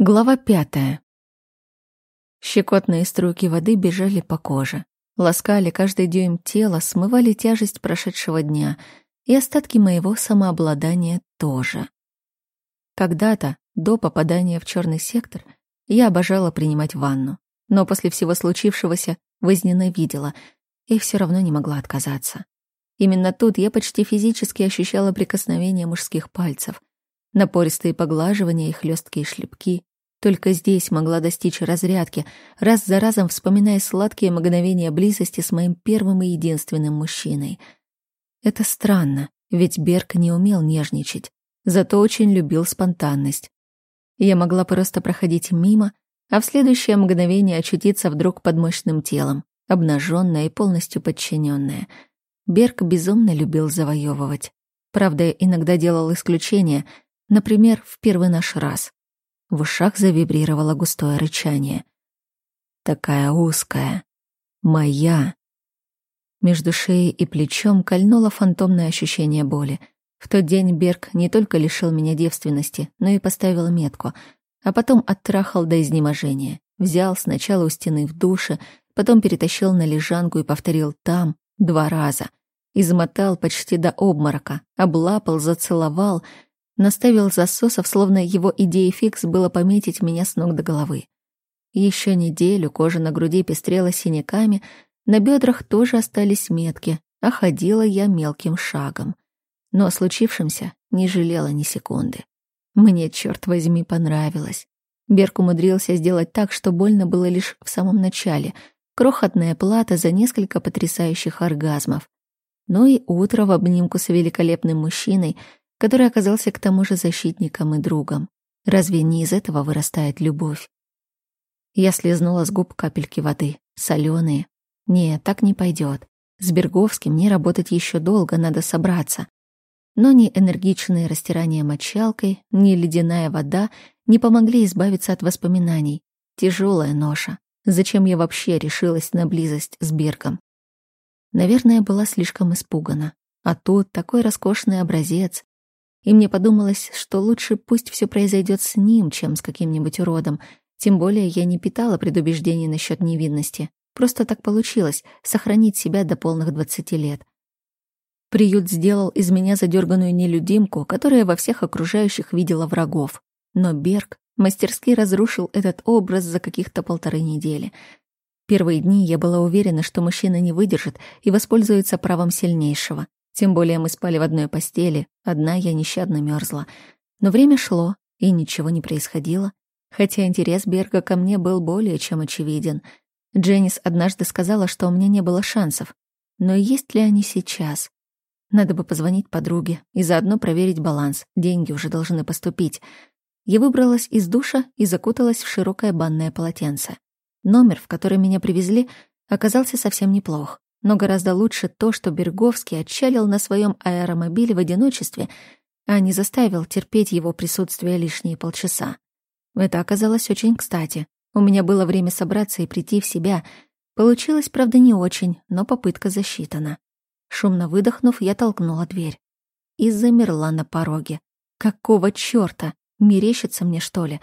Глава пятая. Щекотные струйки воды бежали по коже, ласкали каждый дюйм тела, смывали тяжесть прошедшего дня и остатки моего самообладания тоже. Когда-то, до попадания в черный сектор, я обожала принимать ванну, но после всего случившегося возненавидела и все равно не могла отказаться. Именно тут я почти физически ощущала прикосновение мужских пальцев, напористые поглаживания и хлесткие шлепки, только здесь могла достичь разрядки, раз за разом вспоминая сладкие мгновения близости с моим первым и единственным мужчиной. Это странно, ведь Берг не умел нежничать, зато очень любил спонтанность. Я могла просто проходить мимо, а в следующее мгновение очутиться вдруг под мощным телом, обнаженная и полностью подчиненная. Берг безумно любил завоевывать. Правда, иногда делал исключения, например, в первый наш раз. В ушах завибрировало густое рычание. Такая узкая. Моя. Между шеей и плечом кольнуло фантомное ощущение боли. В тот день Берг не только лишил меня девственности, но и поставил метку, а потом оттрахал до изнеможения. Взял сначала у стены в душе, потом перетащил на лежанку и повторил там два раза. Измотал почти до обморока, облапал, зацеловал — Наставил засосов, словно его идеей фикс было пометить меня с ног до головы. Еще неделю кожа на груди пестрела синяками, на бедрах тоже остались метки, а ходила я мелким шагом. Но о случившемся не жалела ни секунды. Мне, черт возьми, понравилось. Берг умудрился сделать так, что больно было лишь в самом начале. Крохотная плата за несколько потрясающих оргазмов. Ну и утро в обнимку с великолепным мужчиной — который оказался к тому же защитником и другом. Разве не из этого вырастает любовь? Я слезнула с губ капельки воды, соленые. Нет, так не пойдет. С Берговским мне работать еще долго, надо собраться. Но ни энергичные растирания мочалкой, ни ледяная вода не помогли избавиться от воспоминаний. Тяжелая ноша. Зачем я вообще решилась на близость с Бергом? Наверное, была слишком испугана. А тут такой роскошный образец, и мне подумалось, что лучше пусть все произойдет с ним, чем с каким-нибудь уродом. Тем более я не питала предубеждений насчет невинности. Просто так получилось — сохранить себя до полных двадцати лет. Приют сделал из меня задерганную нелюдимку, которая во всех окружающих видела врагов. Но Берг мастерски разрушил этот образ за каких-то полторы недели. Первые дни я была уверена, что мужчина не выдержит и воспользуется правом сильнейшего. Тем более мы спали в одной постели, одна я нещадно мерзла. Но время шло, и ничего не происходило. Хотя интерес Берга ко мне был более чем очевиден. Дженнис однажды сказала, что у меня не было шансов. Но есть ли они сейчас? Надо бы позвонить подруге и заодно проверить баланс. Деньги уже должны поступить. Я выбралась из душа и закуталась в широкое банное полотенце. Номер, в который меня привезли, оказался совсем неплох. Но гораздо лучше то, что Берговский отчалил на своем аэромобиле в одиночестве, а не заставил терпеть его присутствие лишние полчаса. Это оказалось очень кстати. У меня было время собраться и прийти в себя. Получилось, правда, не очень, но попытка засчитана. Шумно выдохнув, я толкнула дверь. И замерла на пороге. Какого чёрта? Мерещится мне, что ли?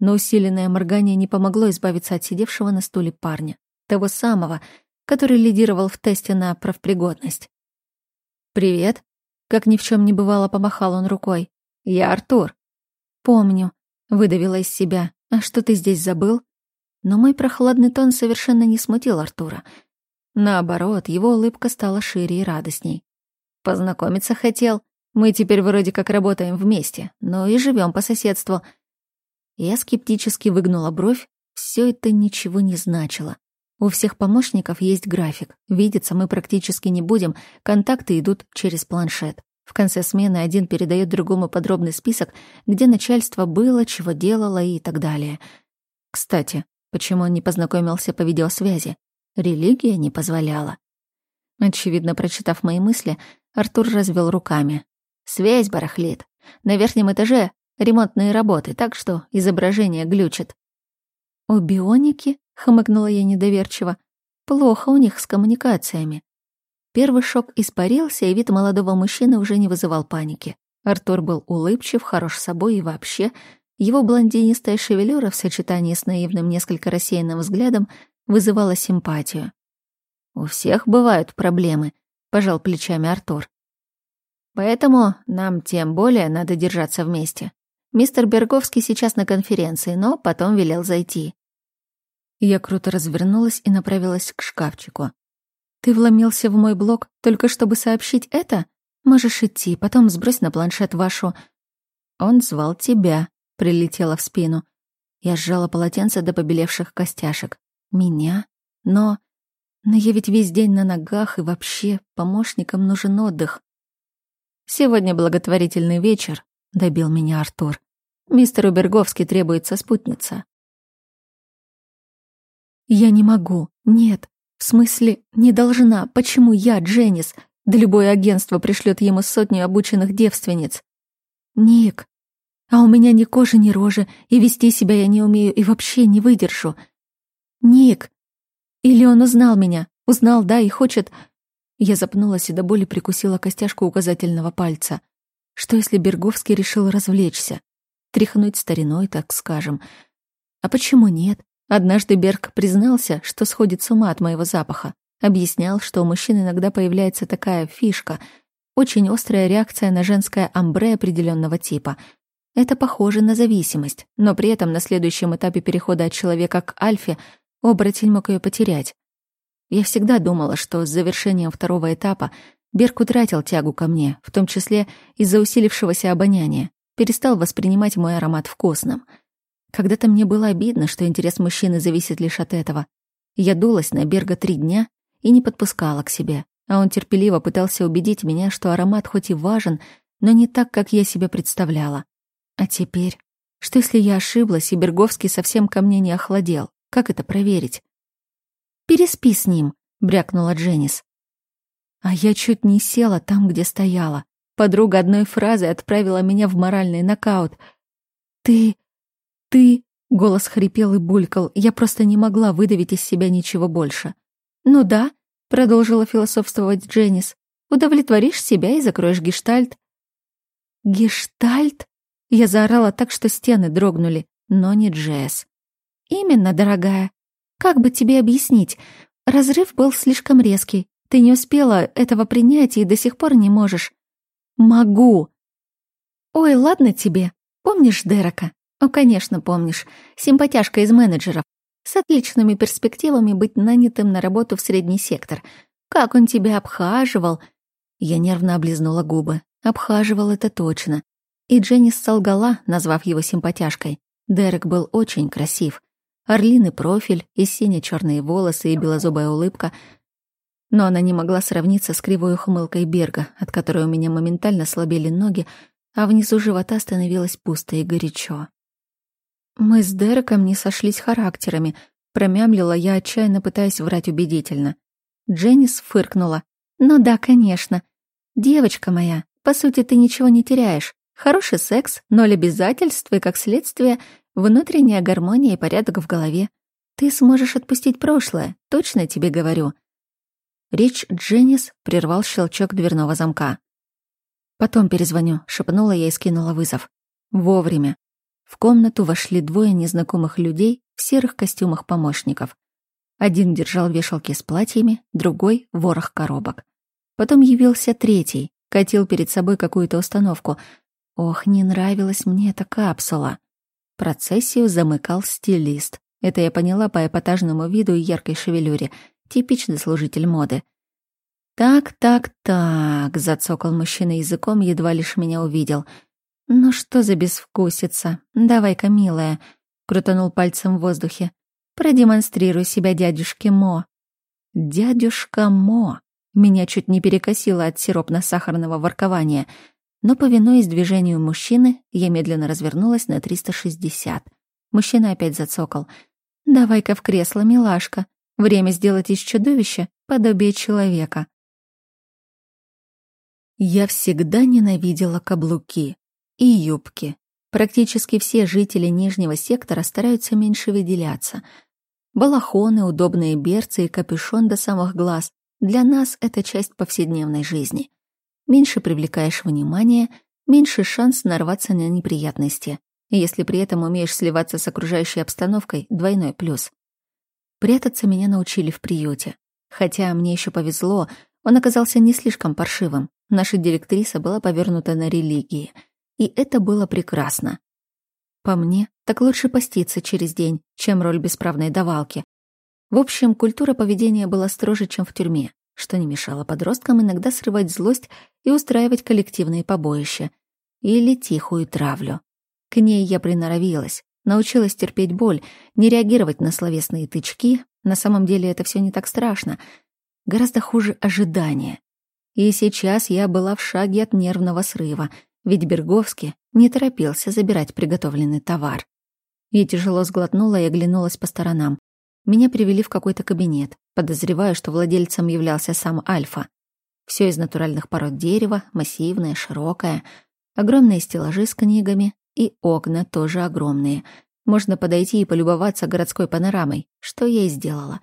Но усиленное моргание не помогло избавиться от сидевшего на стуле парня. Того самого, который лидировал в тесте на профпригодность. «Привет», — как ни в чем не бывало, помахал он рукой. «Я Артур». «Помню», — выдавила из себя. «А что ты здесь забыл?» Но мой прохладный тон совершенно не смутил Артура. Наоборот, его улыбка стала шире и радостней. «Познакомиться хотел. Мы теперь вроде как работаем вместе, но и живем по соседству». Я скептически выгнула бровь. Все это ничего не значило. У всех помощников есть график. Видеться мы практически не будем, контакты идут через планшет. В конце смены один передает другому подробный список, где начальство было, чего делало и так далее. Кстати, почему он не познакомился по видеосвязи? Религия не позволяла. Очевидно, прочитав мои мысли, Артур развел руками. «Связь барахлит. На верхнем этаже ремонтные работы, так что изображение глючит». «У бионики?» Хмыкнула я недоверчиво. Плохо у них с коммуникациями. Первый шок испарился, и вид молодого мужчины уже не вызывал паники. Артур был улыбчив, хорош собой и вообще Его блондинистая шевелюра в сочетании с наивным, несколько рассеянным взглядом вызывала симпатию. «У всех бывают проблемы», — пожал плечами Артур. «Поэтому нам тем более надо держаться вместе. Мистер Берговский сейчас на конференции, но потом велел зайти». Я круто развернулась и направилась к шкафчику. «Ты вломился в мой блог только чтобы сообщить это? Можешь идти, потом сбрось на планшет вашу...» «Он звал тебя», — прилетела в спину. Я сжала полотенце до побелевших костяшек. «Меня? Но...» Но я ведь весь день на ногах, и вообще помощникам нужен отдых. Сегодня благотворительный вечер, добил меня Артур. Мистеру Берговски требуется спутница. Я не могу. Нет. В смысле, не должна. Почему я, Дженнис? Да любое агентство пришлет ему сотню обученных девственниц. Ник. А у меня ни кожи, ни рожи, и вести себя я не умею, и вообще не выдержу. Ник. Или он узнал меня? Узнал, да, и хочет... Я запнулась и до боли прикусила костяшку указательного пальца. Что если Берговский решил развлечься? Тряхнуть стариной, так скажем. А почему нет? Однажды Берг признался, что сходит с ума от моего запаха. Объяснял, что у мужчин иногда появляется такая фишка, очень острая реакция на женское амбре определенного типа. Это похоже на зависимость, но при этом на следующем этапе перехода от человека к альфе оборотень мог ее потерять. Я всегда думала, что с завершением второго этапа Берг утратил тягу ко мне, в том числе из-за усилившегося обоняния, перестал воспринимать мой аромат вкусным. Когда-то мне было обидно, что интерес мужчины зависит лишь от этого. Я дулась на Берга три дня и не подпускала к себе, а он терпеливо пытался убедить меня, что аромат хоть и важен, но не так, как я себе представляла. А теперь? Что если я ошиблась, и Берговский совсем ко мне не охладел? Как это проверить? «Переспи с ним», — брякнула Дженнис. А я чуть не села там, где стояла. Подруга одной фразой отправила меня в моральный нокаут. «Ты... ты...» — голос хрипел и булькал. Я просто не могла выдавить из себя ничего больше. «Ну да», — продолжила философствовать Дженнис. «Удовлетворишь себя и закроешь гештальт». «Гештальт?» Я заорала так, что стены дрогнули, но не Джесс. «Именно, дорогая. Как бы тебе объяснить? Разрыв был слишком резкий. Ты не успела этого принять и до сих пор не можешь. Могу. Ой, ладно тебе. Помнишь Дерека? О, конечно, помнишь. Симпатяшка из менеджеров. С отличными перспективами быть нанятым на работу в средний сектор. Как он тебя обхаживал? Я нервно облизнула губы. Обхаживал это точно. И Дженнис солгала, назвав его симпатяшкой. Дерек был очень красив. Орлиный профиль и сине-черные волосы и белозубая улыбка. Но она не могла сравниться с кривой ухмылкой Берга, от которой у меня моментально слабели ноги, а внизу живота становилось пусто и горячо. Мы с Дереком не сошлись характерами, промямлила я, отчаянно пытаясь врать убедительно. Дженнис фыркнула. «Ну да, конечно. Девочка моя, по сути, ты ничего не теряешь. Хороший секс, ноль обязательств и, как следствие, внутренняя гармония и порядок в голове. Ты сможешь отпустить прошлое, точно тебе говорю. Речь Дженнис прервал щелчок дверного замка. «Потом перезвоню», — шепнула я и скинула вызов. Вовремя. В комнату вошли двое незнакомых людей в серых костюмах помощников. Один держал вешалки с платьями, другой — ворох коробок. Потом явился третий, катил перед собой какую-то установку, Ох, не нравилась мне эта капсула. Процессию замыкал стилист. Это я поняла по эпатажному виду и яркой шевелюре. Типичный служитель моды. «Так, так, так», — зацокал мужчина языком, едва лишь меня увидел. «Ну что за безвкусица? Давай-ка, милая», — крутанул пальцем в воздухе. «Продемонстрируй себя дядюшке Мо». «Дядюшка Мо». Меня чуть не перекосило от сиропно-сахарного воркования — но, повинуясь движению мужчины, я медленно развернулась на 360. Мужчина опять зацокал. «Давай-ка в кресло, милашка. Время сделать из чудовища подобие человека». Я всегда ненавидела каблуки и юбки. Практически все жители нижнего сектора стараются меньше выделяться. Балахоны, удобные берцы и капюшон до самых глаз — для нас это часть повседневной жизни. Меньше привлекаешь внимание, меньше шанс нарваться на неприятности. Если при этом умеешь сливаться с окружающей обстановкой, двойной плюс. Прятаться меня научили в приюте. Хотя мне еще повезло, он оказался не слишком паршивым. Наша директриса была повернута на религии. И это было прекрасно. По мне, так лучше поститься через день, чем роль бесправной давалки. В общем, культура поведения была строже, чем в тюрьме, что не мешало подросткам иногда срывать злость и устраивать коллективные побоища или тихую травлю. К ней я приноровилась, научилась терпеть боль, не реагировать на словесные тычки. На самом деле это все не так страшно. Гораздо хуже ожидания. И сейчас я была в шаге от нервного срыва, ведь Берговский не торопился забирать приготовленный товар. Я тяжело сглотнула и оглянулась по сторонам. Меня привели в какой-то кабинет, подозревая, что владельцем являлся сам Альфа. Все из натуральных пород дерева, массивное, широкое, огромные стеллажи с книгами и окна тоже огромные. Можно подойти и полюбоваться городской панорамой, что я и сделала.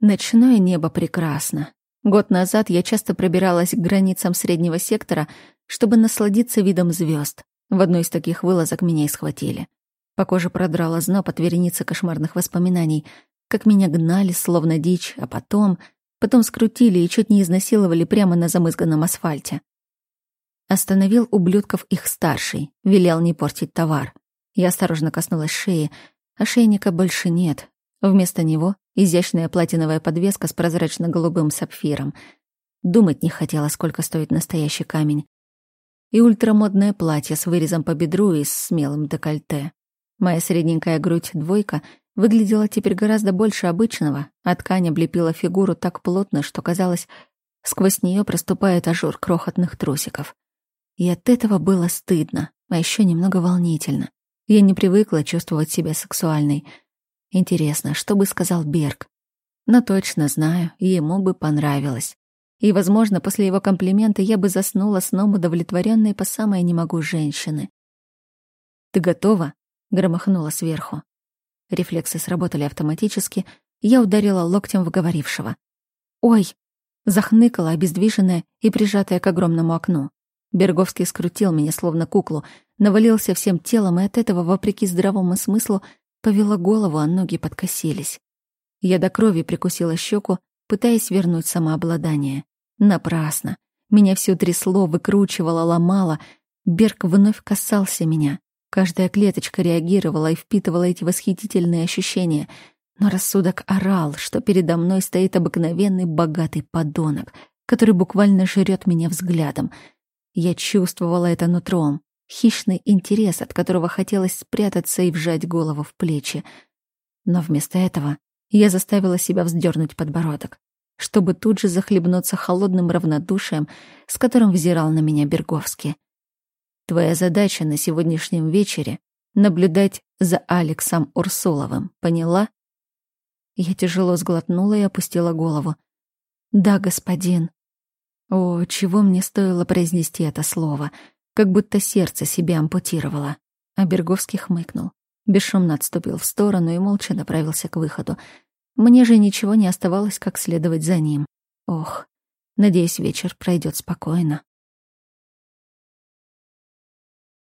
Ночное небо прекрасно. Год назад я часто пробиралась к границам среднего сектора, чтобы насладиться видом звезд. В одной из таких вылазок меня и схватили. По коже продрала зноб от вереницы кошмарных воспоминаний, как меня гнали, словно дичь, а потом... Потом скрутили и чуть не изнасиловали прямо на замызганном асфальте. Остановил ублюдков их старший, велел не портить товар. Я осторожно коснулась шеи. Ошейника больше нет. Вместо него изящная платиновая подвеска с прозрачно-голубым сапфиром. Думать не хотела, сколько стоит настоящий камень. И ультрамодное платье с вырезом по бедру и с смелым декольте. Моя средненькая грудь двойка выглядела теперь гораздо больше обычного, а ткань облепила фигуру так плотно, что казалось, сквозь нее проступает ажур крохотных трусиков. И от этого было стыдно, а еще немного волнительно. Я не привыкла чувствовать себя сексуальной. Интересно, что бы сказал Берг? Но точно знаю, ему бы понравилось. И, возможно, после его комплимента я бы заснула сном удовлетворенной по самой не могу женщины. «Ты готова?» громыхнуло сверху. Рефлексы сработали автоматически, я ударила локтем в говорившего. «Ой!» — захныкала, обездвиженная и прижатая к огромному окну. Берговский скрутил меня, словно куклу, навалился всем телом, и от этого, вопреки здравому смыслу, повела голову, а ноги подкосились. Я до крови прикусила щеку, пытаясь вернуть самообладание. Напрасно. Меня все трясло, выкручивало, ломало. Берг вновь касался меня. Каждая клеточка реагировала и впитывала эти восхитительные ощущения, но рассудок орал, что передо мной стоит обыкновенный богатый подонок, который буквально жрет меня взглядом. Я чувствовала это нутром, хищный интерес, от которого хотелось спрятаться и вжать голову в плечи. Но вместо этого я заставила себя вздернуть подбородок, чтобы тут же захлебнуться холодным равнодушием, с которым взирал на меня Берговский. Твоя задача на сегодняшнем вечере — наблюдать за Алексом Урсуловым, поняла?» Я тяжело сглотнула и опустила голову. «Да, господин». О, чего мне стоило произнести это слово, как будто сердце себе ампутировало. А Берговский хмыкнул. Бесшумно отступил в сторону и молча направился к выходу. Мне же ничего не оставалось, как следовать за ним. Ох, надеюсь, вечер пройдет спокойно.